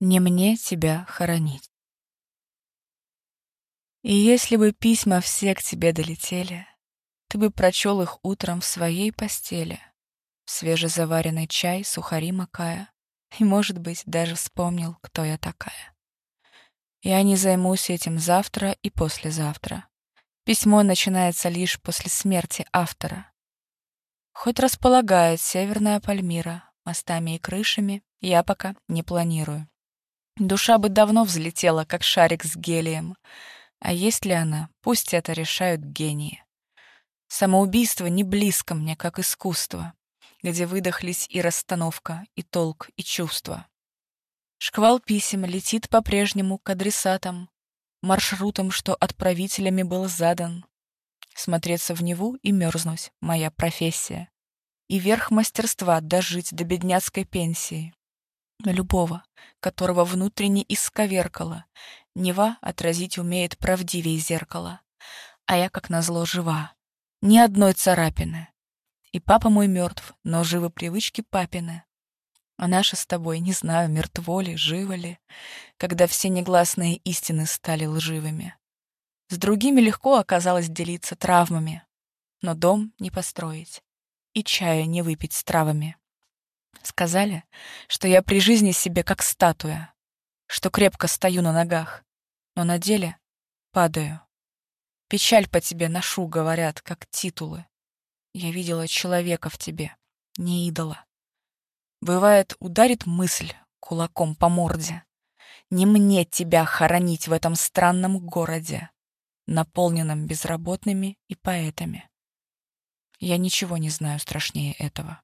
Не мне тебя хоронить. И если бы письма все к тебе долетели, Ты бы прочел их утром в своей постели, Свежезаваренный чай, сухари макая, И, может быть, даже вспомнил, кто я такая. Я не займусь этим завтра и послезавтра. Письмо начинается лишь после смерти автора. Хоть располагает Северная Пальмира мостами и крышами, я пока не планирую. Душа бы давно взлетела, как шарик с гелием. А есть ли она, пусть это решают гении. Самоубийство не близко мне, как искусство, где выдохлись и расстановка, и толк, и чувство. Шквал писем летит по-прежнему к адресатам, маршрутам, что отправителями был задан. Смотреться в Неву и мерзнуть — моя профессия. И верх мастерства дожить до бедняцкой пенсии любого, которого внутренне исковеркало. Нева отразить умеет правдивее зеркала. А я, как назло, жива. Ни одной царапины. И папа мой мертв, но живы привычки папины. А наши с тобой, не знаю, мертво ли, живы ли, когда все негласные истины стали лживыми. С другими легко оказалось делиться травмами, но дом не построить и чая не выпить с травами. Сказали, что я при жизни себе как статуя, что крепко стою на ногах, но на деле падаю. Печаль по тебе ношу, говорят, как титулы. Я видела человека в тебе, не идола. Бывает, ударит мысль кулаком по морде. Не мне тебя хоронить в этом странном городе, наполненном безработными и поэтами. Я ничего не знаю страшнее этого.